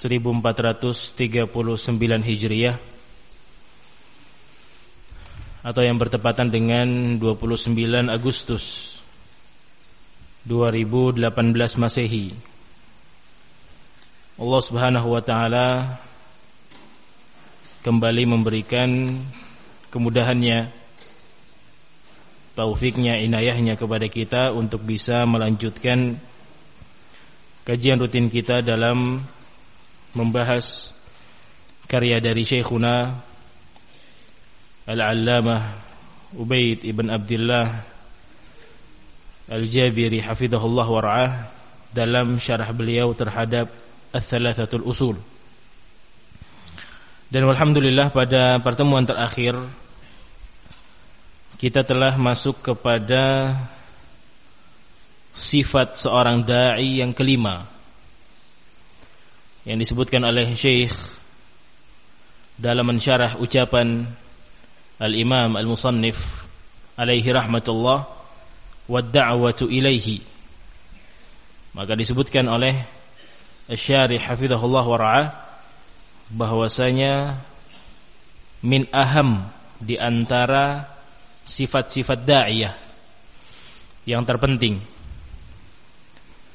1439 Hijriah atau yang bertepatan dengan 29 Agustus 2018 Masehi. Allah Subhanahu wa taala kembali memberikan kemudahannya taufiknya inayahnya kepada kita untuk bisa melanjutkan kajian rutin kita dalam membahas karya dari Syekhuna Al-Allamah Ubaid ibn Abdullah Al-Jabiri hafizahullah wara'ah dalam syarah beliau terhadap Al-Thalathatul Usul. Dan alhamdulillah pada pertemuan terakhir kita telah masuk kepada sifat seorang dai yang kelima yang disebutkan oleh Syekh dalam mensyarah ucapan Al-Imam Al-Musannif alaihi rahmatullah wa da'watu ilaihi. Maka disebutkan oleh Asy-Syarih hafizahullah wa ra'ah bahwasanya min aham di antara sifat-sifat da'iyah yang terpenting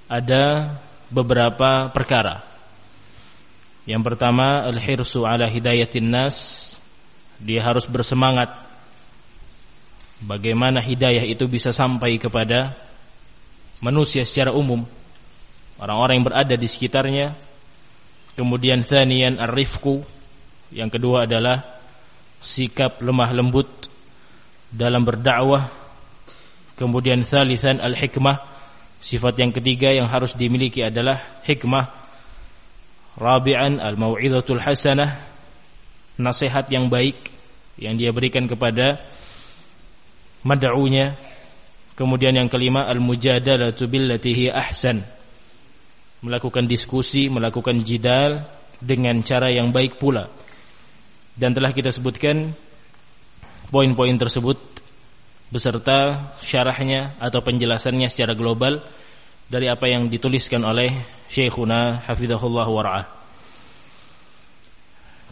ada beberapa perkara yang pertama al-hirsu ala hidayatin nas. Dia harus bersemangat bagaimana hidayah itu bisa sampai kepada manusia secara umum, orang-orang yang berada di sekitarnya. Kemudian thaniyan ar-rifqu, yang kedua adalah sikap lemah lembut dalam berdakwah. Kemudian thalithan al-hikmah, sifat yang ketiga yang harus dimiliki adalah hikmah Rabi'an al-mau'izatul hasanah nasihat yang baik yang dia berikan kepada mad'unya. Kemudian yang kelima al-mujadalatu billati ahsan. Melakukan diskusi, melakukan jidal dengan cara yang baik pula. Dan telah kita sebutkan poin-poin tersebut beserta syarahnya atau penjelasannya secara global dari apa yang dituliskan oleh Syekhuna Hafizahullah wara'ah.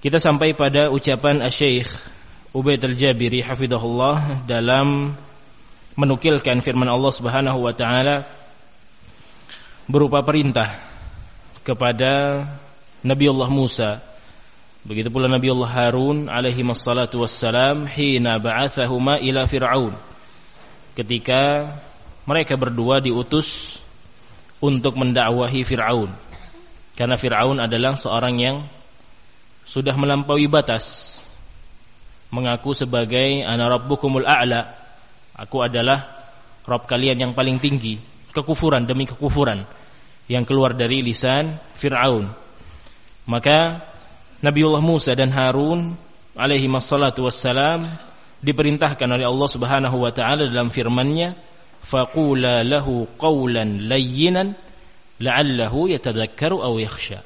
Kita sampai pada ucapan Syekh Ubaid al-Jabiri Hafizahullah dalam menukilkan firman Allah Subhanahu wa taala berupa perintah kepada Nabi Allah Musa begitu pula Nabi Allah Harun alaihi wassalatu wassalam hina ba'athahuma ila fir'aun ketika mereka berdua diutus untuk mendakwahi Fir'aun. Karena Fir'aun adalah seorang yang sudah melampaui batas. Mengaku sebagai ana rabbukumul a'la. Aku adalah Rabb kalian yang paling tinggi. Kekufuran demi kekufuran yang keluar dari lisan Fir'aun. Maka Nabiullah Musa dan Harun alaihi wassalatu wassalam diperintahkan oleh Allah Subhanahu wa taala dalam firman-Nya faqula lahu qawlan layyinan la'allahu yatadhakkaru aw yakhsha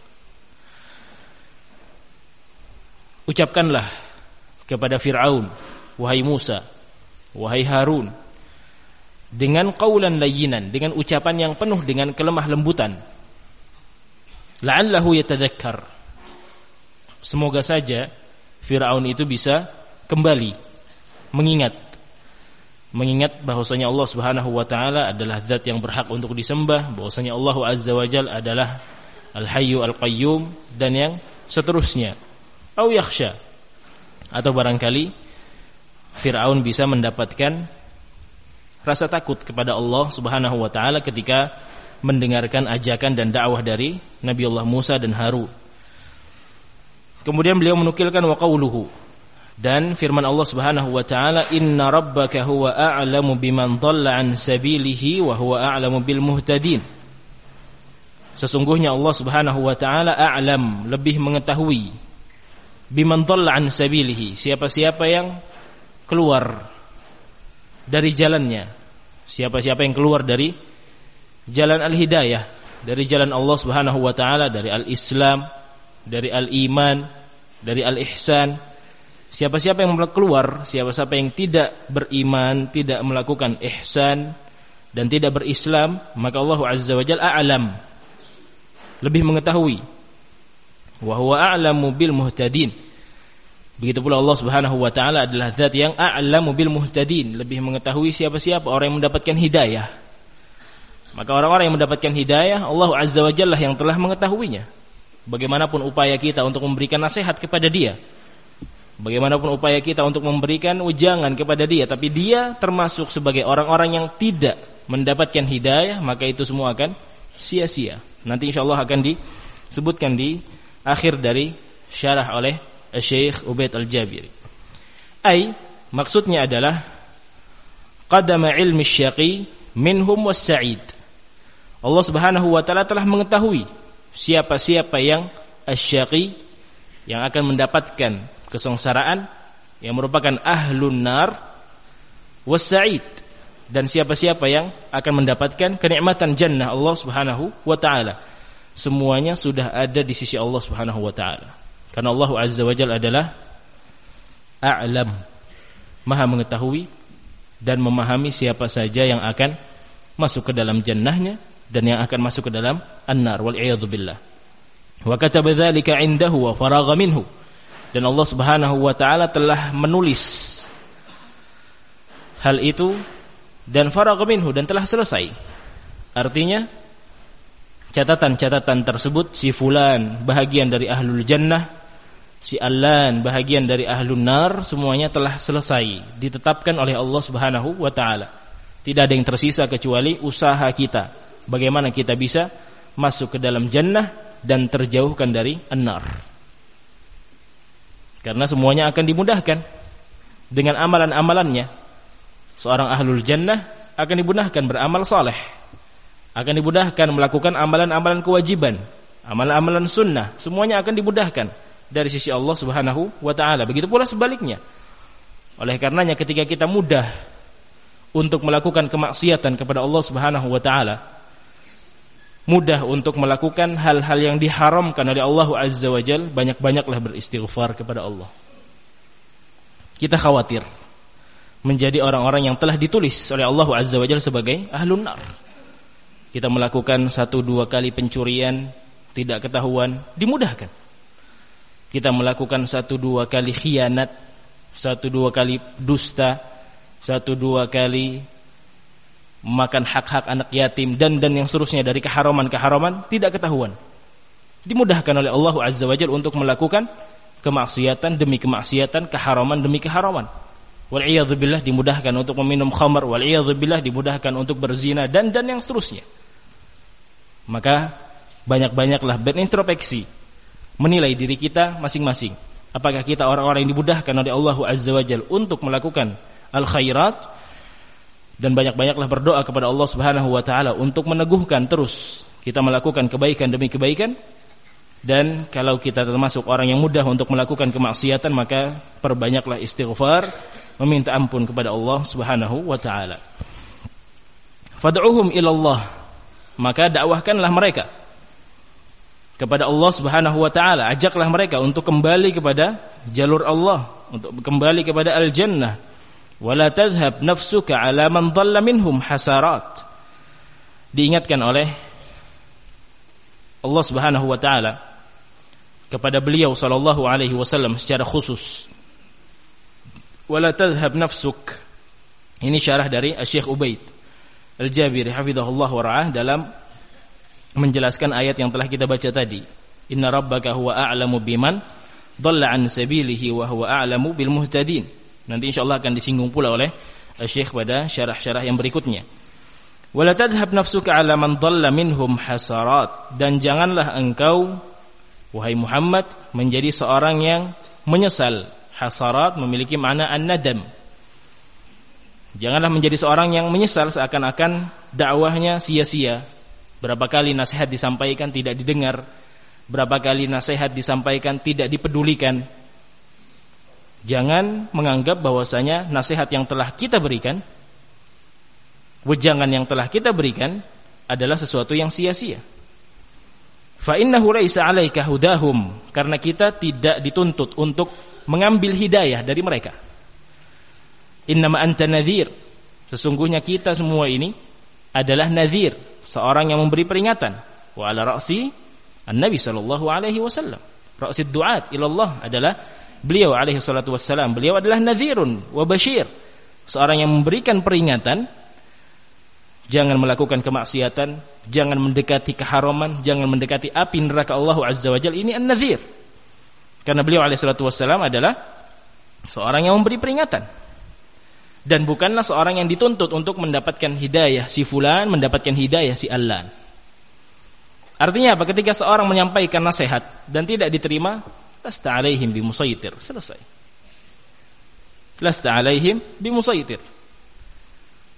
Ucapkanlah kepada Fir'aun wahai Musa wahai Harun dengan qawlan layyinan dengan ucapan yang penuh dengan kelemah lembutan la'allahu yatadhakkar semoga saja Fir'aun itu bisa kembali mengingat mengingat bahwasanya Allah Subhanahu wa taala adalah zat yang berhak untuk disembah, bahwasanya Allah Azza wa Jal adalah Al-Hayyu Al-Qayyum dan yang seterusnya. Au yakhsha. Atau barangkali Firaun bisa mendapatkan rasa takut kepada Allah Subhanahu wa taala ketika mendengarkan ajakan dan dakwah dari Nabi Allah Musa dan Harun. Kemudian beliau menukilkan wa dan firman Allah Subhanahu wa taala inna rabbaka huwa a'lamu biman dhalla an sabilihi wa huwa a'lamu bil muhtadin. Sesungguhnya Allah Subhanahu wa taala a'lam lebih mengetahui biman dhalla an sabilihi. Siapa-siapa yang keluar dari jalannya. Siapa-siapa yang keluar dari jalan al-hidayah. Dari jalan Allah Subhanahu wa taala. Dari al-Islam. Dari al-iman. Dari al-ihsan. Siapa-siapa yang keluar, siapa-siapa yang tidak beriman, tidak melakukan ihsan. Dan tidak berislam, maka Allah Azza wa a'lam. Lebih mengetahui wa huwa a'lamu bil muhtadin. Begitu pula Allah Subhanahu wa taala adalah zat yang a'lamu bil muhtadin, lebih mengetahui siapa-siapa orang yang mendapatkan hidayah. Maka orang-orang yang mendapatkan hidayah, Allah Azza wa Jalla yang telah mengetahuinya. Bagaimanapun upaya kita untuk memberikan nasihat kepada dia, bagaimanapun upaya kita untuk memberikan ujangan kepada dia, tapi dia termasuk sebagai orang-orang yang tidak mendapatkan hidayah, maka itu semua akan sia-sia. Nanti insya Allah akan disebutkan di akhir dari syarah oleh Syekh Ubaid Al-Jabiri. Ai maksudnya adalah qadama ilmi syaqi minhum was-sa'id. Allah Subhanahu wa taala telah mengetahui siapa-siapa yang asyaqi yang akan mendapatkan kesengsaraan yang merupakan ahlun nar was-sa'id dan siapa-siapa yang akan mendapatkan kenikmatan jannah Allah Subhanahu wa taala. Semuanya sudah ada di sisi Allah Subhanahu wa taala. Karena Allah Azza wa Jalla adalah a'lam, maha mengetahui dan memahami siapa saja yang akan masuk ke dalam jannahnya dan yang akan masuk ke dalam an-nar wal billah. Wa kataba dzalika 'indahu wa faragha minhu. Dan Allah Subhanahu wa taala telah menulis hal itu dan faragha minhu dan telah selesai. Artinya catatan-catatan tersebut si fulan bahagian dari ahlul jannah si Alan bahagian dari ahlun nar semuanya telah selesai ditetapkan oleh Allah Subhanahu wa taala. Tidak ada yang tersisa kecuali usaha kita. Bagaimana kita bisa masuk ke dalam jannah dan terjauhkan dari an-nar. Karena semuanya akan dimudahkan dengan amalan-amalannya. Seorang ahlul jannah akan dimudahkan beramal saleh. Akan dimudahkan melakukan amalan-amalan kewajiban, amalan-amalan sunnah, semuanya akan dimudahkan dari sisi Allah Subhanahu wa taala. Begitu pula sebaliknya. Oleh karenanya ketika kita mudah untuk melakukan kemaksiatan kepada Allah Subhanahu wa taala, mudah untuk melakukan hal-hal yang diharamkan oleh Allah Azza wa Jal, banyak-banyaklah beristighfar kepada Allah. Kita khawatir menjadi orang-orang yang telah ditulis oleh Allah Azza wa Jal sebagai ahlun nar. Kita melakukan satu dua kali pencurian tidak ketahuan dimudahkan kita melakukan satu dua kali khianat, satu dua kali dusta, satu dua kali makan hak-hak anak yatim dan dan yang seterusnya dari keharaman-keharaman tidak ketahuan. Dimudahkan oleh Allah Azza wa Jalla untuk melakukan kemaksiatan demi kemaksiatan, keharaman demi keharaman. Wal dimudahkan untuk meminum khamar, wal dimudahkan untuk berzina dan dan yang seterusnya. Maka banyak-banyaklah berintrospeksi menilai diri kita masing-masing. Apakah kita orang-orang yang dimudahkan oleh Allah Azza wa Jal untuk melakukan al-khairat dan banyak-banyaklah berdoa kepada Allah Subhanahu wa taala untuk meneguhkan terus kita melakukan kebaikan demi kebaikan dan kalau kita termasuk orang yang mudah untuk melakukan kemaksiatan maka perbanyaklah istighfar meminta ampun kepada Allah Subhanahu wa taala. Fad'uhum ila maka dakwahkanlah mereka kepada Allah Subhanahu wa taala. Ajaklah mereka untuk kembali kepada jalur Allah, untuk kembali kepada al-jannah. Wala tadhhab nafsuka ala man dhalla minhum hasarat. Diingatkan oleh Allah Subhanahu wa taala kepada beliau sallallahu alaihi wasallam secara khusus. Wala tadhhab nafsuk. Ini syarah dari Syekh Ubaid Al-Jabiri hafizahullah wa ra'ah dalam menjelaskan ayat yang telah kita baca tadi. Inna rabbaka huwa a'lamu biman dhalla an sabilihi wa huwa a'lamu bil muhtadin. Nanti insyaallah akan disinggung pula oleh Syekh pada syarah-syarah yang berikutnya. Wala tadhhab nafsuka 'ala man dhalla minhum hasarat dan janganlah engkau wahai Muhammad menjadi seorang yang menyesal. Hasarat memiliki makna an-nadam. Janganlah menjadi seorang yang menyesal seakan-akan dakwahnya sia-sia, Berapa kali nasihat disampaikan tidak didengar, berapa kali nasihat disampaikan tidak dipedulikan. Jangan menganggap bahwasanya nasihat yang telah kita berikan, wejangan yang telah kita berikan adalah sesuatu yang sia-sia. Fa innahu laisa 'alaika hudahum karena kita tidak dituntut untuk mengambil hidayah dari mereka. Innama anta nadhir. Sesungguhnya kita semua ini adalah nadhir, seorang yang memberi peringatan. Wa ala ra'si an-nabi sallallahu alaihi wasallam. Rasid du'at ilallah adalah beliau alaihi salatu wassalam. Beliau adalah nadhirun wa bashir. Seorang yang memberikan peringatan jangan melakukan kemaksiatan, jangan mendekati keharaman, jangan mendekati api neraka Allah Azza wa Jalla. Ini an-nadhir. Karena beliau alaihi salatu wassalam adalah seorang yang memberi peringatan. Dan bukanlah seorang yang dituntut untuk mendapatkan hidayah si fulan, mendapatkan hidayah si Allah. Artinya apa? Ketika seorang menyampaikan nasihat dan tidak diterima, lasta alaihim bimusaitir. Selesai. Lasta alaihim bimusaitir.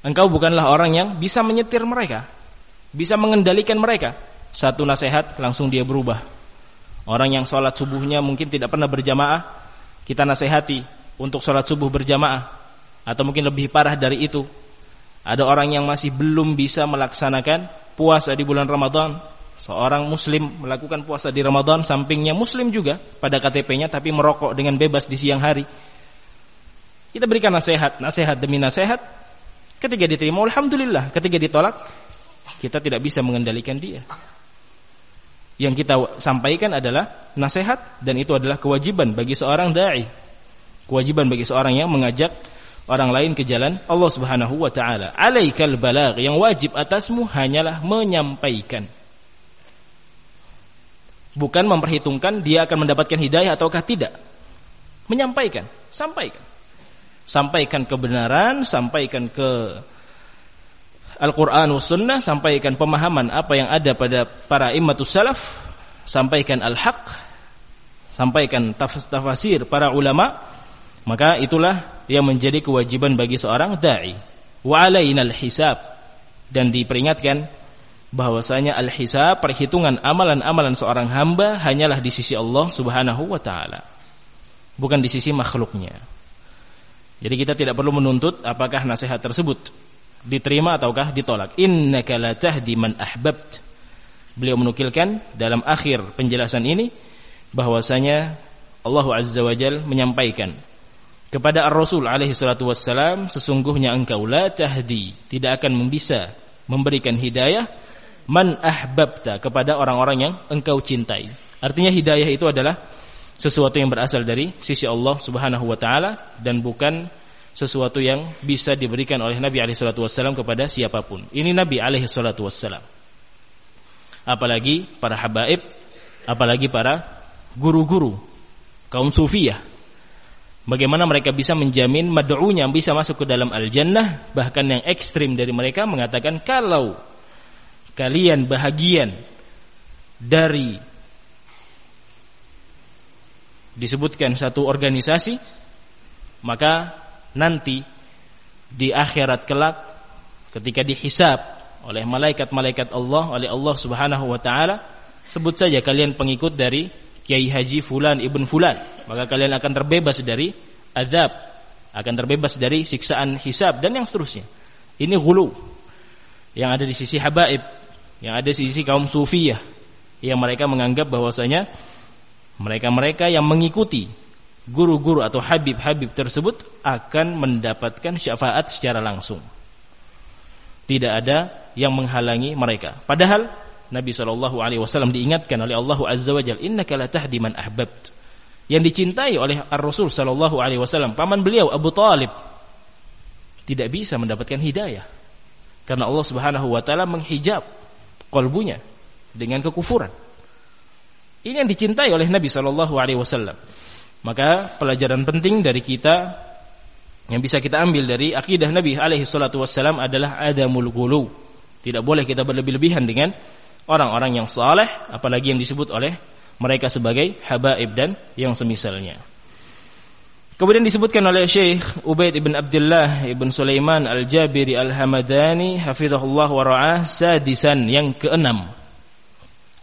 Engkau bukanlah orang yang bisa menyetir mereka, bisa mengendalikan mereka. Satu nasihat langsung dia berubah. Orang yang sholat subuhnya mungkin tidak pernah berjamaah, kita nasihati untuk sholat subuh berjamaah atau mungkin lebih parah dari itu ada orang yang masih belum bisa melaksanakan puasa di bulan Ramadan. Seorang muslim melakukan puasa di Ramadan sampingnya muslim juga pada KTP-nya tapi merokok dengan bebas di siang hari. Kita berikan nasihat nasihat demi nasihat. Ketika diterima alhamdulillah. Ketika ditolak kita tidak bisa mengendalikan dia. Yang kita sampaikan adalah nasihat dan itu adalah kewajiban bagi seorang dai. Kewajiban bagi seorang yang mengajak orang lain ke jalan Allah Subhanahu wa taala. Alaikal balagh, yang wajib atasmu hanyalah menyampaikan. Bukan memperhitungkan dia akan mendapatkan hidayah ataukah tidak. Menyampaikan, sampaikan. Sampaikan kebenaran, sampaikan ke Al-Quran Sunnah, sampaikan pemahaman apa yang ada pada para immatus salaf, sampaikan al-haq, sampaikan tafsir para ulama, maka itulah yang menjadi kewajiban bagi seorang dai. Wa alainal hisab dan diperingatkan bahwasanya al-hisab perhitungan amalan-amalan seorang hamba hanyalah di sisi Allah Subhanahu wa taala. Bukan di sisi makhluknya. Jadi kita tidak perlu menuntut apakah nasihat tersebut diterima ataukah ditolak. Innaka la tahdi man ahbabt. Beliau menukilkan dalam akhir penjelasan ini bahwasanya Allah Azza wa Jal menyampaikan kepada Ar-Rasul alaihi salatu wassalam sesungguhnya engkau la tahdi tidak akan bisa memberikan hidayah man ahbabta kepada orang-orang yang engkau cintai. Artinya hidayah itu adalah sesuatu yang berasal dari sisi Allah Subhanahu wa taala dan bukan sesuatu yang bisa diberikan oleh Nabi alaihi salatu wassalam kepada siapa pun. Ini Nabi alaihi salatu wassalam. Apalagi para habaib apalagi para guru-guru kaum sufiyah Bagaimana mereka bisa menjamin mad'unya bisa masuk ke dalam al-jannah? Bahkan yang ekstrim dari mereka mengatakan kalau kalian bahagian dari disebutkan satu organisasi maka nanti di akhirat kelak ketika dihisab oleh malaikat-malaikat Allah oleh Allah Subhanahu wa taala sebut saja kalian pengikut dari Kiai Haji Fulan Ibn Fulan. Maka kalian akan terbebas dari azab akan terbebas dari siksaan hisab dan yang seterusnya. Ini hulu yang ada di sisi habaib yang ada di sisi kaum sufiyah yang mereka menganggap bahwasanya mereka-mereka yang mengikuti guru-guru atau habib-habib tersebut akan mendapatkan syafaat secara langsung. Tidak ada yang menghalangi mereka. Padahal Nabi Shallallahu Alaihi Wasallam diingatkan oleh Allah Azza wa Jalla, Inna la tahdi man ahbabt. Yang dicintai oleh Ar Rasul Shallallahu Alaihi Wasallam, paman beliau Abu Talib tidak bisa mendapatkan hidayah karena Allah Subhanahu Wa Taala menghijab kolbunya dengan kekufuran. Ini yang dicintai oleh Nabi Shallallahu Alaihi Wasallam. Maka pelajaran penting dari kita yang bisa kita ambil dari akidah Nabi alaihi wassalam adalah adamul gulu. Tidak boleh kita berlebih-lebihan dengan orang-orang yang saleh apalagi yang disebut oleh mereka sebagai habaib dan yang semisalnya. Kemudian disebutkan oleh Syekh Ubaid ibn Abdullah ibn Sulaiman Al-Jabiri Al-Hamadani hafizahullah wa ra'ah sadisan yang keenam.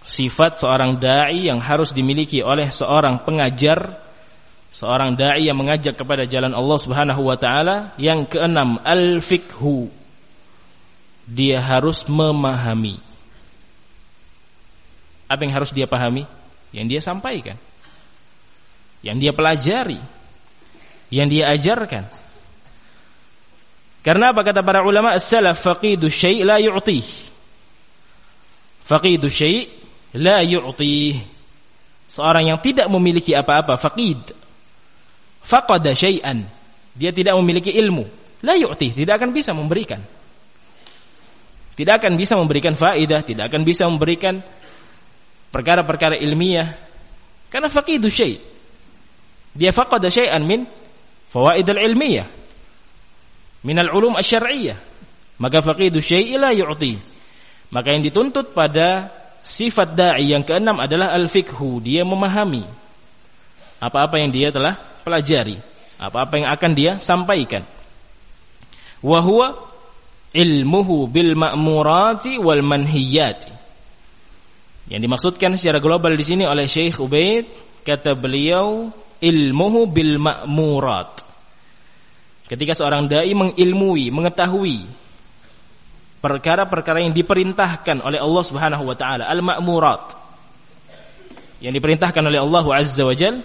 Sifat seorang dai yang harus dimiliki oleh seorang pengajar seorang dai yang mengajak kepada jalan Allah Subhanahu wa taala yang keenam al-fiqhu dia harus memahami apa yang harus dia pahami? Yang dia sampaikan. Yang dia pelajari. Yang dia ajarkan. Karena apa kata para ulama as-salaf faqidu syai' la yu'tih. Faqidu syai' la yu'tih. Seorang yang tidak memiliki apa-apa, faqid. Faqada syai'an. Dia tidak memiliki ilmu. La yu'ti, tidak akan bisa memberikan. Tidak akan bisa memberikan faidah, tidak akan bisa memberikan perkara-perkara ilmiah. Karena faqidu syai'. Dia faqada syai'an min fawaid al-ilmiyah. Min al-ulum asy-syar'iyyah. Maka faqidu syai' la yu'ti. Maka yang dituntut pada Sifat da'i yang keenam adalah al-fikhu, dia memahami apa-apa yang dia telah pelajari, apa-apa yang akan dia sampaikan. Wa huwa ilmuhu bil ma'murati wal manhiyati. Yang dimaksudkan secara global di sini oleh Syekh Ubaid kata beliau ilmuhu bil ma'murat. Ketika seorang dai mengilmui, mengetahui perkara-perkara yang diperintahkan oleh Allah Subhanahu wa taala, al-ma'murat. Yang diperintahkan oleh Allah Azza wa Jal,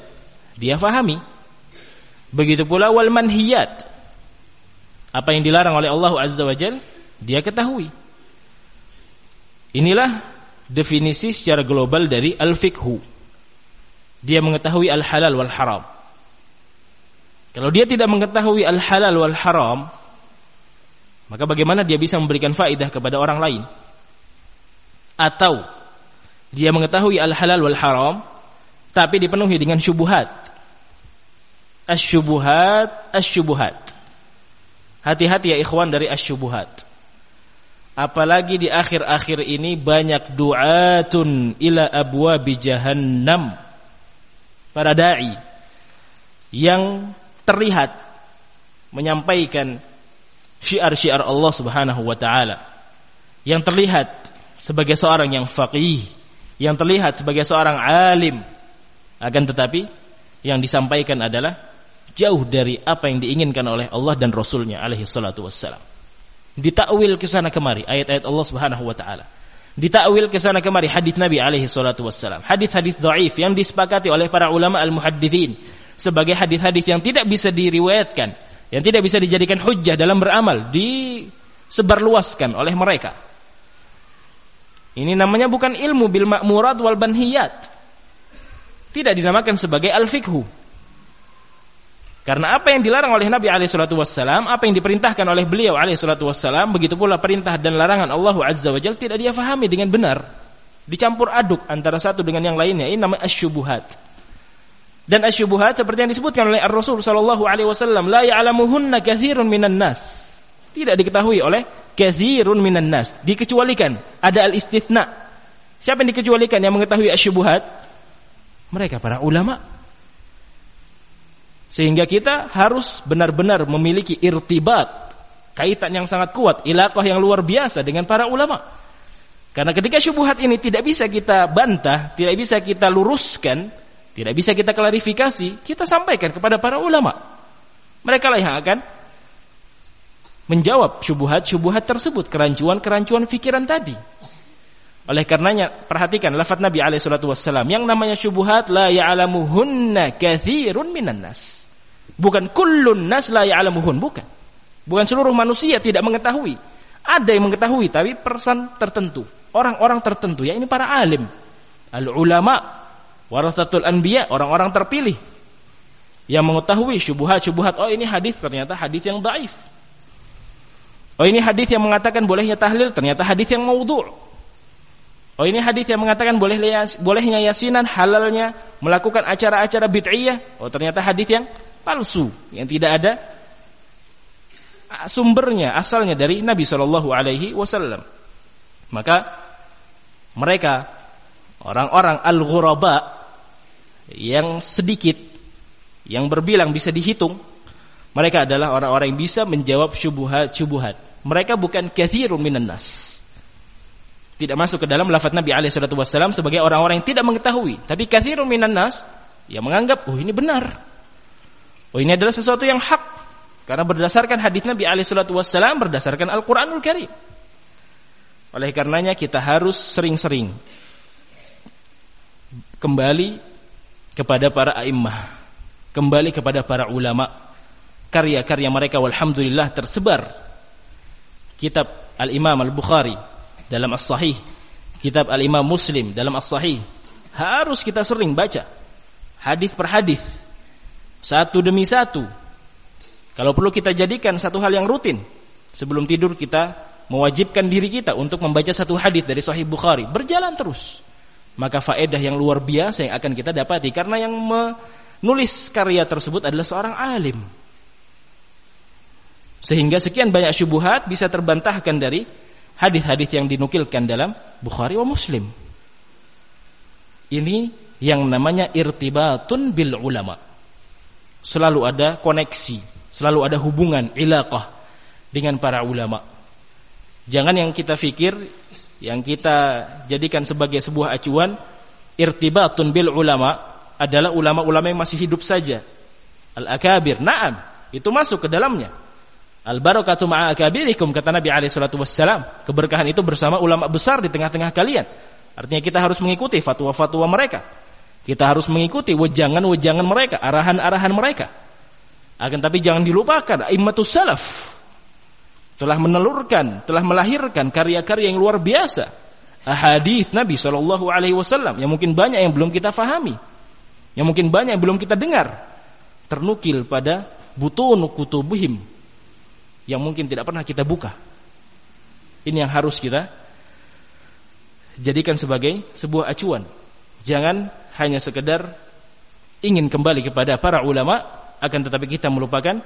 dia fahami. Begitu pula wal manhiyat. Apa yang dilarang oleh Allah Azza wa Jal, dia ketahui. Inilah definisi secara global dari al-fiqhu. Dia mengetahui al-halal wal haram. Kalau dia tidak mengetahui al-halal wal haram, maka bagaimana dia bisa memberikan faidah kepada orang lain? Atau dia mengetahui al-halal wal haram tapi dipenuhi dengan syubhat. Asyubuhat, asyubuhat. Hati-hati ya ikhwan dari asyubuhat. Apalagi di akhir-akhir ini banyak du'atun ila abwabi jahannam. Para dai yang terlihat menyampaikan syiar-syiar Allah Subhanahu wa taala yang terlihat sebagai seorang yang faqih, yang terlihat sebagai seorang alim, akan tetapi yang disampaikan adalah jauh dari apa yang diinginkan oleh Allah dan Rasulnya alaihi salatu wassalam. Ditakwil ke sana kemari ayat-ayat Allah Subhanahu wa taala. Ditakwil ke sana kemari hadis Nabi alaihi salatu wassalam. Hadis-hadis dhaif yang disepakati oleh para ulama al-muhadditsin sebagai hadis-hadis yang tidak bisa diriwayatkan yang tidak bisa dijadikan hujjah dalam beramal disebarluaskan oleh mereka. Ini namanya bukan ilmu bil ma'murat wal banhiyat. Tidak dinamakan sebagai al-fiqhu. Karena apa yang dilarang oleh Nabi alaihi salatu wassalam, apa yang diperintahkan oleh beliau alaihi salatu wassalam, begitu pula perintah dan larangan Allah azza wajalla tidak dia fahami dengan benar. Dicampur aduk antara satu dengan yang lainnya. Ini namanya asyubuhat. Dan asyubuhat seperti yang disebutkan oleh Ar-Rasul sallallahu alaihi wasallam, la ya'lamuhunna katsirun minan nas. Tidak diketahui oleh katsirun minan nas. Dikecualikan, ada al-istitsna. Siapa yang dikecualikan yang mengetahui asyubuhat? Mereka para ulama. Sehingga kita harus benar-benar memiliki irtibat, kaitan yang sangat kuat, ilaqah yang luar biasa dengan para ulama. Karena ketika syubhat ini tidak bisa kita bantah, tidak bisa kita luruskan, tidak bisa kita klarifikasi, kita sampaikan kepada para ulama. Mereka lah yang akan menjawab syubhat-syubhat tersebut, kerancuan-kerancuan fikiran tadi. Oleh karenanya perhatikan lafaz Nabi alaihi salatu wassalam yang namanya syubhat la ya'lamuhunna katsirun minan nas. Bukan kullun nas la ya'lamuhun, bukan. Bukan seluruh manusia tidak mengetahui. Ada yang mengetahui tapi persan tertentu, orang-orang tertentu ya ini para alim. Al ulama warasatul anbiya, orang-orang terpilih yang mengetahui syubhat-syubhat. Oh ini hadis ternyata hadis yang daif. Oh ini hadis yang mengatakan bolehnya tahlil ternyata hadis yang maudhu'. Oh ini hadis yang mengatakan boleh bolehnya yasinan halalnya melakukan acara-acara bid'iyah. Oh ternyata hadis yang palsu yang tidak ada sumbernya asalnya dari Nabi Shallallahu Alaihi Wasallam. Maka mereka orang-orang al-ghuraba yang sedikit yang berbilang bisa dihitung mereka adalah orang-orang yang bisa menjawab syubhat-syubhat mereka bukan kathirun minan nas tidak masuk ke dalam lafaz Nabi alaihi salatu wasallam sebagai orang-orang yang tidak mengetahui tapi kathirun minan nas yang menganggap oh ini benar oh ini adalah sesuatu yang hak karena berdasarkan hadis Nabi alaihi salatu wasallam berdasarkan Al-Qur'anul Karim oleh karenanya kita harus sering-sering kembali kepada para a'immah, kembali kepada para ulama. Karya-karya mereka walhamdulillah tersebar. Kitab Al-Imam Al-Bukhari dalam As-Sahih, kitab Al-Imam Muslim dalam As-Sahih, Harus kita sering baca hadis per hadis. Satu demi satu. Kalau perlu kita jadikan satu hal yang rutin. Sebelum tidur kita mewajibkan diri kita untuk membaca satu hadis dari Sahih Bukhari. Berjalan terus. Maka faedah yang luar biasa yang akan kita dapati. Karena yang menulis karya tersebut adalah seorang alim. Sehingga sekian banyak syubuhat bisa terbantahkan dari hadis-hadis yang dinukilkan dalam Bukhari wa Muslim. Ini yang namanya irtibatun bil ulama. Selalu ada koneksi, selalu ada hubungan ilaqah dengan para ulama. Jangan yang kita fikir, yang kita jadikan sebagai sebuah acuan, irtibatun bil ulama adalah ulama-ulama yang masih hidup saja. Al-akabir, na'am, itu masuk ke dalamnya. Al barakatu ma'a akabirikum kata Nabi alaihi salatu wassalam. Keberkahan itu bersama ulama besar di tengah-tengah kalian. Artinya kita harus mengikuti fatwa-fatwa mereka. Kita harus mengikuti wejangan-wejangan mereka, arahan-arahan mereka. Akan tapi jangan dilupakan immatus salaf telah menelurkan, telah melahirkan karya-karya yang luar biasa. Ahadith Nabi Shallallahu alaihi wasallam yang mungkin banyak yang belum kita fahami. Yang mungkin banyak yang belum kita dengar. Ternukil pada butun kutubuhim yang mungkin tidak pernah kita buka. Ini yang harus kita jadikan sebagai sebuah acuan. Jangan hanya sekedar ingin kembali kepada para ulama, akan tetapi kita melupakan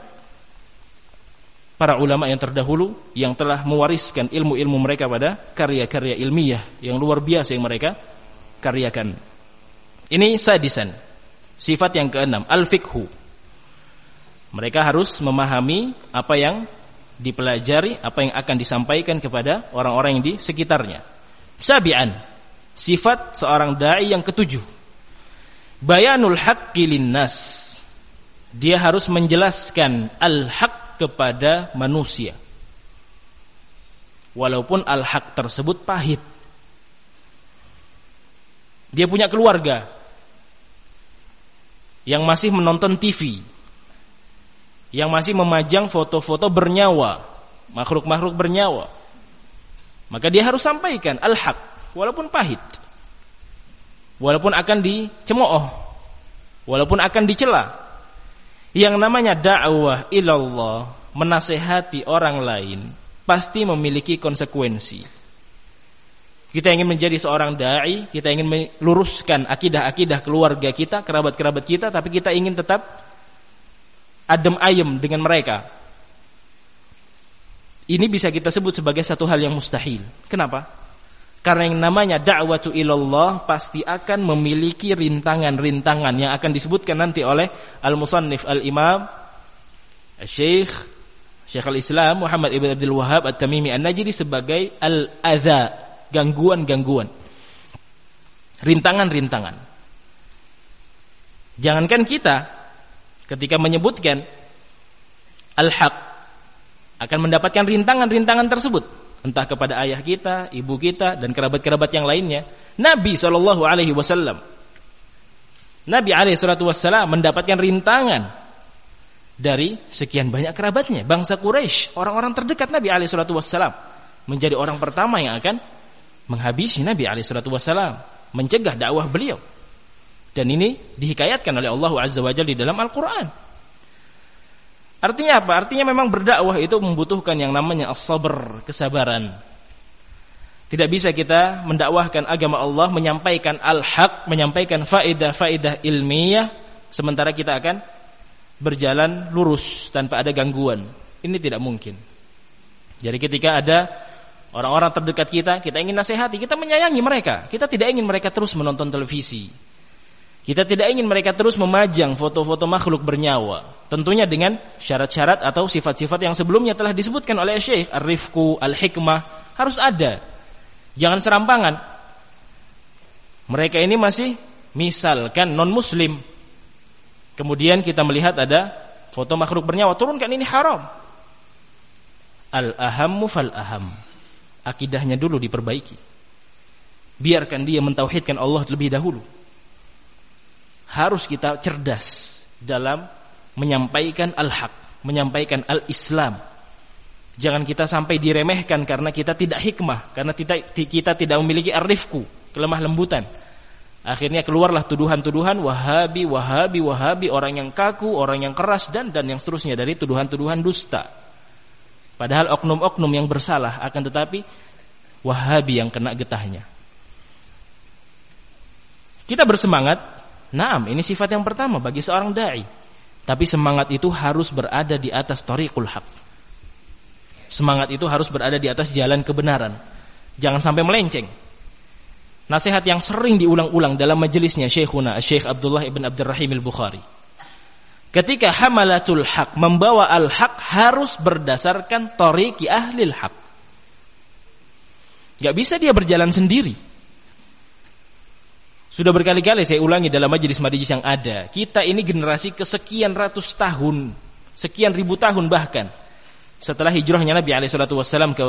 para ulama yang terdahulu yang telah mewariskan ilmu-ilmu mereka pada karya-karya ilmiah yang luar biasa yang mereka karyakan. Ini sadisan. Sifat yang keenam, al-fiqhu. Mereka harus memahami apa yang dipelajari apa yang akan disampaikan kepada orang-orang yang di sekitarnya. Sabian, sifat seorang dai yang ketujuh. Bayanul haqqi linnas. Dia harus menjelaskan al-haq kepada manusia. Walaupun al-haq tersebut pahit. Dia punya keluarga yang masih menonton TV, yang masih memajang foto-foto bernyawa, makhluk-makhluk bernyawa. Maka dia harus sampaikan al-haq walaupun pahit. Walaupun akan dicemooh, walaupun akan dicela. Yang namanya dakwah ilallah, menasehati orang lain pasti memiliki konsekuensi. Kita ingin menjadi seorang dai, kita ingin meluruskan akidah-akidah keluarga kita, kerabat-kerabat kita, tapi kita ingin tetap adem ayem dengan mereka. Ini bisa kita sebut sebagai satu hal yang mustahil. Kenapa? Karena yang namanya da'watu ilallah pasti akan memiliki rintangan-rintangan yang akan disebutkan nanti oleh Al-Musannif Al-Imam Al-Syekh Syekh Al-Islam Muhammad Ibn Abdul Wahab At-Tamimi An-Najdi sebagai al-adha, gangguan-gangguan. Rintangan-rintangan. Jangankan kita, ketika menyebutkan al-haq akan mendapatkan rintangan-rintangan tersebut entah kepada ayah kita, ibu kita dan kerabat-kerabat yang lainnya. Nabi Shallallahu alaihi wasallam Nabi alaihi salatu wasallam mendapatkan rintangan dari sekian banyak kerabatnya, bangsa Quraisy, orang-orang terdekat Nabi alaihi salatu wasallam menjadi orang pertama yang akan menghabisi Nabi alaihi salatu wasallam, mencegah dakwah beliau. Dan ini dihikayatkan oleh Allah Azza wa Jalla di dalam Al-Quran. Artinya apa? Artinya memang berdakwah itu membutuhkan yang namanya as-sabr, kesabaran. Tidak bisa kita mendakwahkan agama Allah, menyampaikan al-haq, menyampaikan faedah-faedah ilmiah, sementara kita akan berjalan lurus tanpa ada gangguan. Ini tidak mungkin. Jadi ketika ada orang-orang terdekat kita, kita ingin nasihati, kita menyayangi mereka. Kita tidak ingin mereka terus menonton televisi. Kita tidak ingin mereka terus memajang foto-foto makhluk bernyawa. Tentunya dengan syarat-syarat atau sifat-sifat yang sebelumnya telah disebutkan oleh Syekh Ar-Rifku, Al-Hikmah. Harus ada. Jangan serampangan. Mereka ini masih misalkan non-muslim. Kemudian kita melihat ada foto makhluk bernyawa. Turunkan ini haram. Al-ahammu fal-aham. Akidahnya dulu diperbaiki. Biarkan dia mentauhidkan Allah terlebih dahulu harus kita cerdas dalam menyampaikan al-haq, menyampaikan al-Islam. Jangan kita sampai diremehkan karena kita tidak hikmah, karena kita, kita tidak memiliki arifku, kelemah lembutan. Akhirnya keluarlah tuduhan-tuduhan Wahabi, Wahabi, Wahabi, orang yang kaku, orang yang keras dan dan yang seterusnya dari tuduhan-tuduhan dusta. Padahal oknum-oknum yang bersalah akan tetapi Wahabi yang kena getahnya. Kita bersemangat, naam, ini sifat yang pertama bagi seorang dai. Tapi semangat itu harus berada di atas tariqul haq. Semangat itu harus berada di atas jalan kebenaran. Jangan sampai melenceng. Nasihat yang sering diulang-ulang dalam majelisnya Syekhuna Syekh Abdullah ibn Abdurrahim al-Bukhari. Ketika hamalatul haq membawa al-haq harus berdasarkan tariqi ahli haq. Gak bisa dia berjalan sendiri. Sudah berkali-kali saya ulangi dalam majelis-majelis yang ada. Kita ini generasi kesekian ratus tahun, sekian ribu tahun bahkan setelah hijrahnya Nabi SAW ke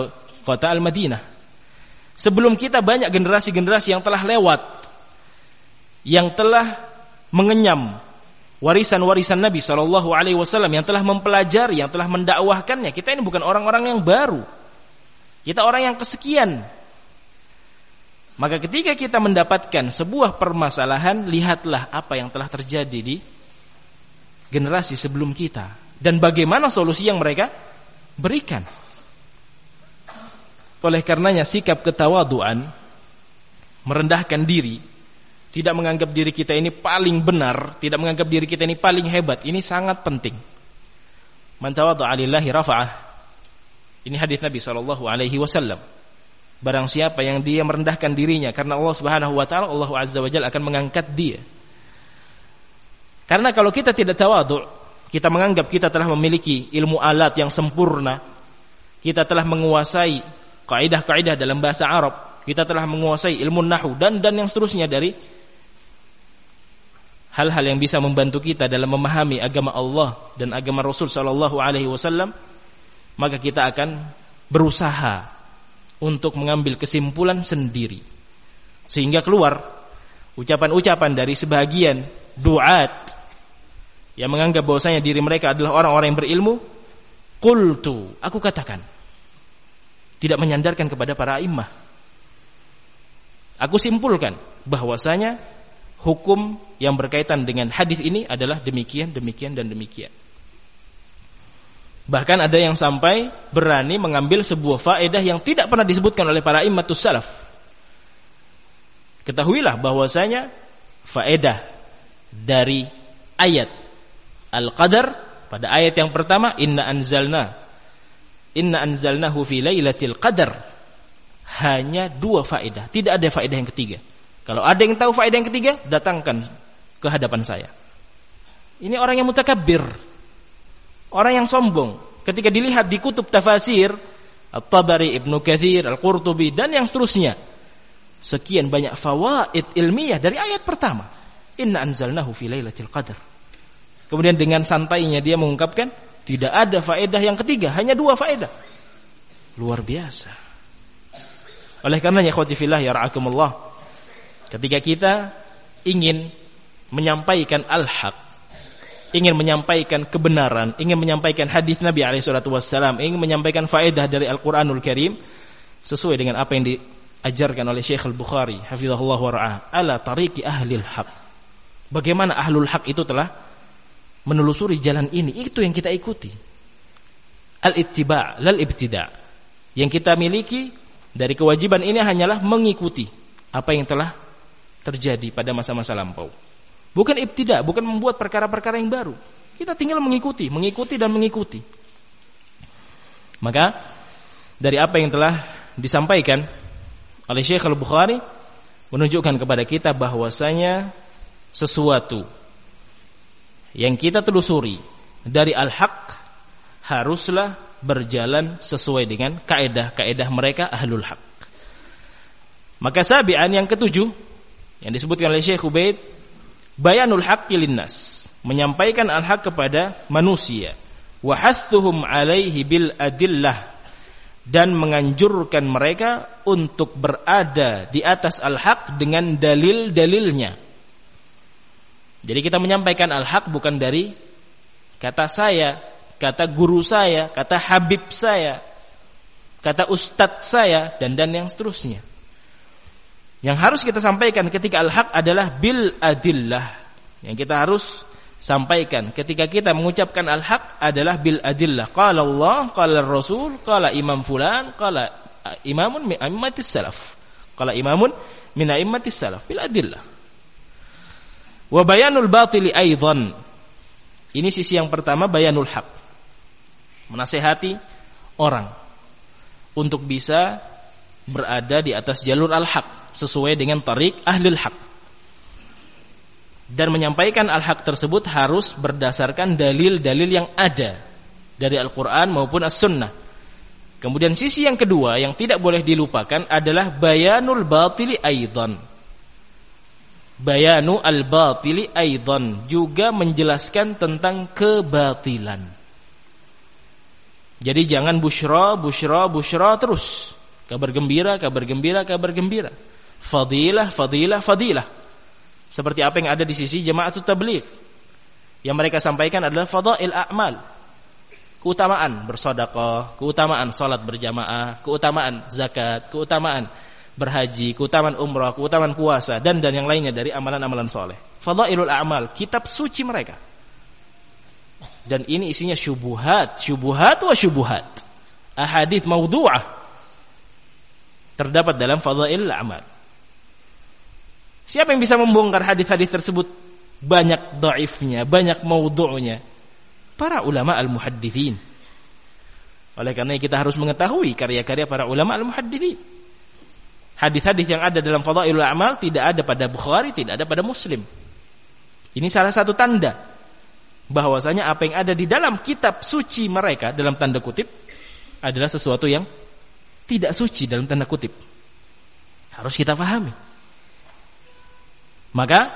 kota Al-Madinah. Sebelum kita banyak generasi-generasi yang telah lewat, yang telah mengenyam warisan-warisan Nabi Shallallahu Alaihi Wasallam yang telah mempelajari, yang telah mendakwahkannya. Kita ini bukan orang-orang yang baru. Kita orang yang kesekian maka ketika kita mendapatkan sebuah permasalahan, lihatlah apa yang telah terjadi di generasi sebelum kita dan bagaimana solusi yang mereka berikan. Oleh karenanya sikap ketawaduan merendahkan diri, tidak menganggap diri kita ini paling benar, tidak menganggap diri kita ini paling hebat, ini sangat penting. Man tawaddu'a lillahi rafa'ah. Ini hadis Nabi sallallahu alaihi wasallam. Barang siapa yang dia merendahkan dirinya karena Allah Subhanahu wa taala, Allah Azza wa Jalla akan mengangkat dia. Karena kalau kita tidak tawadhu, kita menganggap kita telah memiliki ilmu alat yang sempurna, kita telah menguasai kaidah-kaidah dalam bahasa Arab, kita telah menguasai ilmu nahu dan dan yang seterusnya dari hal-hal yang bisa membantu kita dalam memahami agama Allah dan agama Rasul sallallahu alaihi wasallam, maka kita akan berusaha untuk mengambil kesimpulan sendiri. Sehingga keluar ucapan-ucapan dari sebagian duat yang menganggap bahwasanya diri mereka adalah orang-orang yang berilmu, qultu, aku katakan. Tidak menyandarkan kepada para imam. Aku simpulkan bahwasanya hukum yang berkaitan dengan hadis ini adalah demikian, demikian dan demikian. Bahkan ada yang sampai berani mengambil sebuah faedah yang tidak pernah disebutkan oleh para immatus salaf. Ketahuilah bahwasanya faedah dari ayat Al-Qadar pada ayat yang pertama inna anzalna inna anzalnahu fi lailatul qadar hanya dua faedah, tidak ada faedah yang ketiga. Kalau ada yang tahu faedah yang ketiga, datangkan ke hadapan saya. Ini orang yang mutakabbir, Orang yang sombong ketika dilihat di kutub tafasir At-Tabari, Ibnu Katsir, Al-Qurtubi dan yang seterusnya. Sekian banyak fawaid ilmiah dari ayat pertama. Inna anzalnahu fi lailatul qadar. Kemudian dengan santainya dia mengungkapkan tidak ada faedah yang ketiga, hanya dua faedah. Luar biasa. Oleh karenanya ikhwati fillah ya ra'akumullah. Ketika kita ingin menyampaikan al-haq ingin menyampaikan kebenaran, ingin menyampaikan hadis Nabi SAW, ingin menyampaikan faedah dari Al-Quranul Karim, sesuai dengan apa yang diajarkan oleh Syekh Al-Bukhari, hafizahullah wa ra'ah, ala tariqi ahlil haq. Bagaimana ahlul haq itu telah menelusuri jalan ini, itu yang kita ikuti. Al-ittiba' lal ibtida' Yang kita miliki dari kewajiban ini hanyalah mengikuti apa yang telah terjadi pada masa-masa lampau. Bukan ibtidak, bukan membuat perkara-perkara yang baru. Kita tinggal mengikuti, mengikuti dan mengikuti. Maka dari apa yang telah disampaikan oleh Syekh Al-Bukhari menunjukkan kepada kita bahwasanya sesuatu yang kita telusuri dari al-haq haruslah berjalan sesuai dengan kaedah-kaedah mereka ahlul haq. Maka sabian yang ketujuh yang disebutkan oleh Syekh Ubaid bayanul haqqi linnas menyampaikan al-haq kepada manusia wa hathuhum alaihi bil adillah dan menganjurkan mereka untuk berada di atas al-haq dengan dalil-dalilnya. Jadi kita menyampaikan al-haq bukan dari kata saya, kata guru saya, kata habib saya, kata ustadz saya dan dan yang seterusnya. Yang harus kita sampaikan ketika al-haq adalah bil adillah. Yang kita harus sampaikan ketika kita mengucapkan al-haq adalah bil adillah. Qala Allah, qala Rasul, qala Imam fulan, qala imamun min aimmatis salaf. Qala imamun min aimmatis salaf bil adillah. Wa bayanul batili aidan. Ini sisi yang pertama bayanul haq. Menasehati orang untuk bisa berada di atas jalur al-haq sesuai dengan tarik ahlul haq. Dan menyampaikan al-haq tersebut harus berdasarkan dalil-dalil yang ada dari Al-Qur'an maupun As-Sunnah. Kemudian sisi yang kedua yang tidak boleh dilupakan adalah bayanul batili aidan. Bayanu al-batili aidan juga menjelaskan tentang kebatilan. Jadi jangan busyra, busyra, busyra terus. Kabar gembira, kabar gembira, kabar gembira. Fadilah, fadilah, fadilah. Seperti apa yang ada di sisi jemaah tabligh. Yang mereka sampaikan adalah fadail a'mal. Keutamaan bersedekah, keutamaan salat berjamaah, keutamaan zakat, keutamaan berhaji, keutamaan umrah, keutamaan puasa dan dan yang lainnya dari amalan-amalan soleh. Fadailul a'mal, kitab suci mereka. Dan ini isinya syubuhat, syubuhat wa syubuhat. Ahadith maudhu'ah terdapat dalam fadail amal. Siapa yang bisa membongkar hadis-hadis tersebut? Banyak dhaifnya, banyak maudhu'nya. Para ulama al-muhaddithin. Oleh karena kita harus mengetahui karya-karya para ulama al-muhaddithin. Hadis-hadis yang ada dalam fadailul amal tidak ada pada Bukhari, tidak ada pada Muslim. Ini salah satu tanda bahwasanya apa yang ada di dalam kitab suci mereka dalam tanda kutip adalah sesuatu yang tidak suci dalam tanda kutip. Harus kita pahami. Maka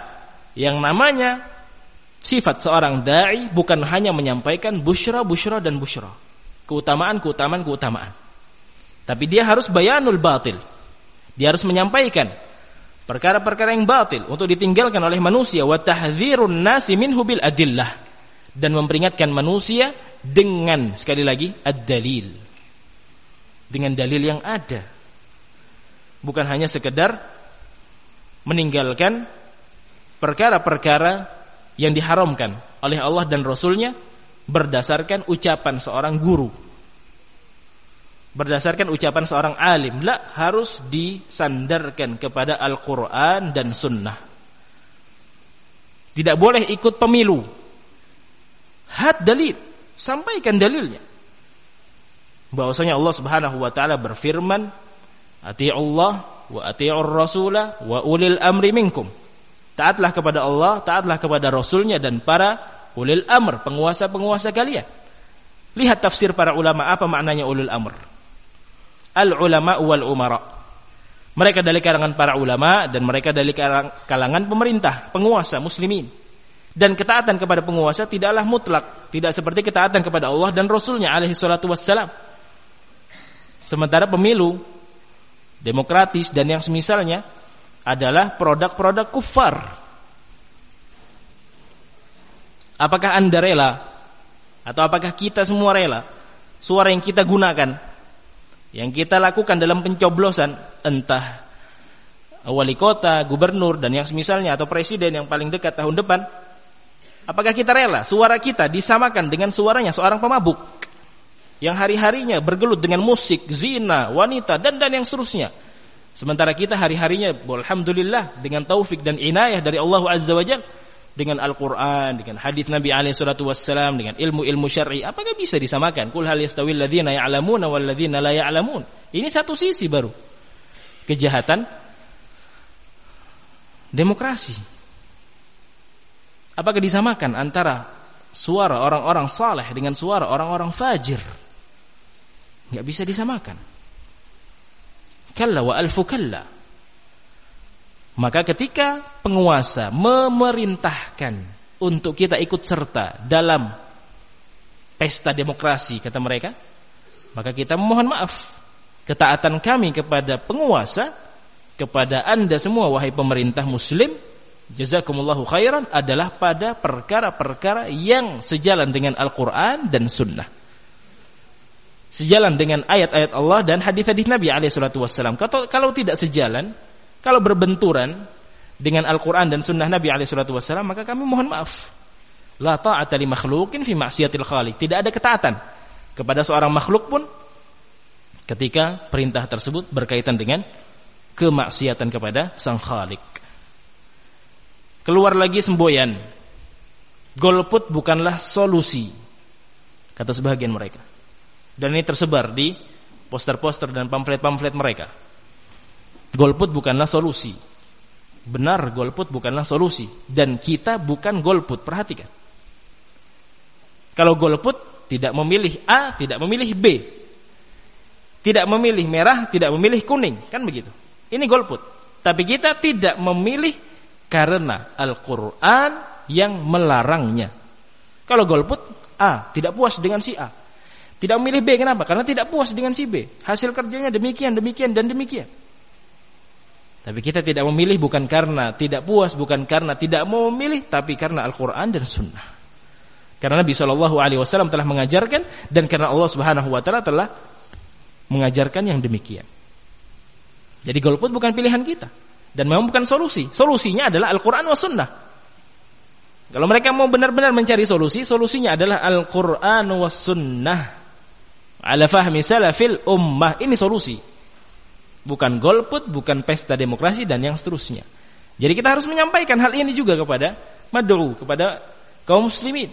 yang namanya sifat seorang dai bukan hanya menyampaikan busyra, busyra dan busyra. Keutamaan, keutamaan, keutamaan. Tapi dia harus bayanul batil. Dia harus menyampaikan perkara-perkara yang batil untuk ditinggalkan oleh manusia wa tahdzirun nasi minhu bil adillah dan memperingatkan manusia dengan sekali lagi ad-dalil dengan dalil yang ada. Bukan hanya sekedar meninggalkan perkara-perkara yang diharamkan oleh Allah dan Rasulnya berdasarkan ucapan seorang guru. Berdasarkan ucapan seorang alim. La harus disandarkan kepada Al-Quran dan Sunnah. Tidak boleh ikut pemilu. Had dalil. Sampaikan dalilnya bahwasanya Allah Subhanahu wa taala berfirman Allah wa ati'ur rasulah wa ulil amri minkum. Taatlah kepada Allah taatlah kepada rasulnya dan para ulil amr penguasa-penguasa kalian. Lihat tafsir para ulama apa maknanya ulil amr? Al ulama wal umara. Mereka dari kalangan para ulama dan mereka dari kalangan pemerintah penguasa muslimin. Dan ketaatan kepada penguasa tidaklah mutlak tidak seperti ketaatan kepada Allah dan Rasulnya alaihi salatu wassalam Sementara pemilu demokratis dan yang semisalnya adalah produk-produk kufar. Apakah Anda rela? Atau apakah kita semua rela? Suara yang kita gunakan yang kita lakukan dalam pencoblosan entah wali kota, gubernur dan yang semisalnya atau presiden yang paling dekat tahun depan apakah kita rela? Suara kita disamakan dengan suaranya seorang pemabuk yang hari-harinya bergelut dengan musik, zina, wanita dan dan yang seterusnya. Sementara kita hari-harinya alhamdulillah dengan taufik dan inayah dari Allah Azza wa Jalla dengan Al-Qur'an, dengan hadis Nabi alaihi salatu dengan ilmu-ilmu syar'i, apakah bisa disamakan? Qul hal yastawil ladzina ya'lamuna wal ladzina la ya'lamun. Ini satu sisi baru. Kejahatan demokrasi. Apakah disamakan antara suara orang-orang saleh dengan suara orang-orang fajir? Nggak bisa disamakan. Kalla wa alfu kalla. Maka ketika penguasa memerintahkan untuk kita ikut serta dalam pesta demokrasi kata mereka, maka kita memohon maaf. Ketaatan kami kepada penguasa, kepada Anda semua wahai pemerintah muslim, jazakumullahu khairan adalah pada perkara-perkara yang sejalan dengan Al-Qur'an dan sunnah sejalan dengan ayat-ayat Allah dan hadis-hadis Nabi alaihi salatu wasallam. Kalau, tidak sejalan, Kalau berbenturan dengan Al-Quran dan Sunnah Nabi SAW, maka kami mohon maaf. La ta'ata li fi maksiatil khaliq. Tidak ada ketaatan kepada seorang makhluk pun ketika perintah tersebut berkaitan dengan kemaksiatan kepada sang khalik. Keluar lagi semboyan. Golput bukanlah solusi. Kata sebagian mereka. Dan ini tersebar di poster-poster dan pamflet-pamflet mereka. Golput bukanlah solusi. Benar golput bukanlah solusi. Dan kita bukan golput. Perhatikan. Kalau golput tidak memilih A, tidak memilih B. Tidak memilih merah, tidak memilih kuning. Kan begitu. Ini golput. Tapi kita tidak memilih karena Al-Quran yang melarangnya. Kalau golput, A tidak puas dengan si A. Tidak memilih B, kenapa? Karena tidak puas dengan si B. Hasil kerjanya demikian, demikian, dan demikian. Tapi kita tidak memilih bukan karena tidak puas, bukan karena tidak mau memilih, tapi karena Al-Quran dan Sunnah. Karena Nabi Shallallahu Alaihi Wasallam telah mengajarkan dan karena Allah Subhanahu Wa Taala telah mengajarkan yang demikian. Jadi golput bukan pilihan kita. Dan memang bukan solusi. Solusinya adalah Al-Quran wa Sunnah. Kalau mereka mau benar-benar mencari solusi, solusinya adalah Al-Quran wa Sunnah. Ala fahmi salafil ummah. Ini solusi. Bukan golput, bukan pesta demokrasi, dan yang seterusnya. Jadi kita harus menyampaikan hal ini juga kepada mad'u, kepada kaum muslimin.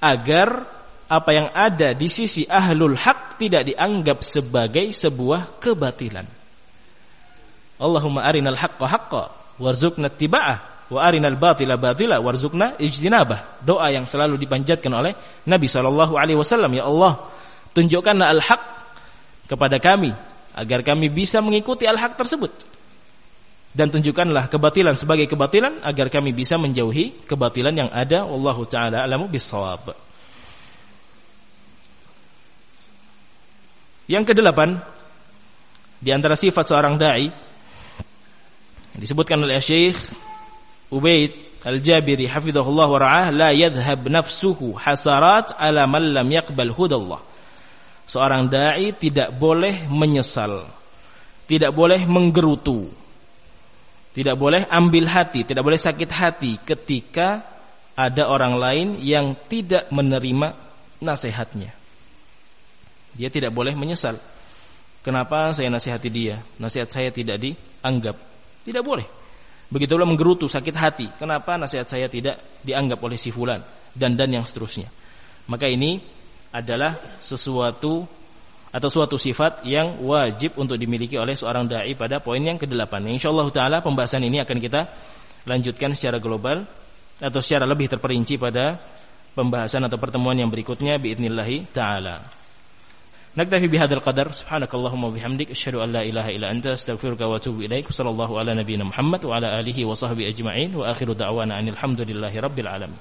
Agar apa yang ada di sisi ahlul hak tidak dianggap sebagai sebuah kebatilan. Allahumma arinal haqqa haqqa warzuqna tiba'ah wa arinal batila batila warzuqna ijtinabah. Doa yang selalu dipanjatkan oleh Nabi wasallam, ya Allah, tunjukkanlah al-haq kepada kami agar kami bisa mengikuti al-haq tersebut. Dan tunjukkanlah kebatilan sebagai kebatilan agar kami bisa menjauhi kebatilan yang ada. Wallahu taala alamu bisawab. Yang kedelapan di antara sifat seorang dai disebutkan oleh Syekh Ubaid Al-Jabiri hafizahullah wa ra'ah la yadhhab nafsuhu hasarat ala man lam yaqbal hudallah. Seorang dai tidak boleh menyesal, tidak boleh menggerutu, tidak boleh ambil hati, tidak boleh sakit hati ketika ada orang lain yang tidak menerima nasihatnya. Dia tidak boleh menyesal. Kenapa saya nasihati dia? Nasihat saya tidak dianggap. Tidak boleh. Begitulah menggerutu sakit hati. Kenapa nasihat saya tidak dianggap oleh si fulan dan dan yang seterusnya. Maka ini adalah sesuatu atau suatu sifat yang wajib untuk dimiliki oleh seorang dai pada poin yang kedelapan. Insyaallah taala pembahasan ini akan kita lanjutkan secara global atau secara lebih terperinci pada pembahasan atau pertemuan yang berikutnya biidznillah taala. نكتفي بهذا القدر سبحانك اللهم وبحمدك أشهد أن لا إله إلا أنت أستغفرك وأتوب إليك صلى الله على نبينا محمد وعلى آله وصحبه أجمعين وآخر دعوانا أن الحمد لله رب العالمين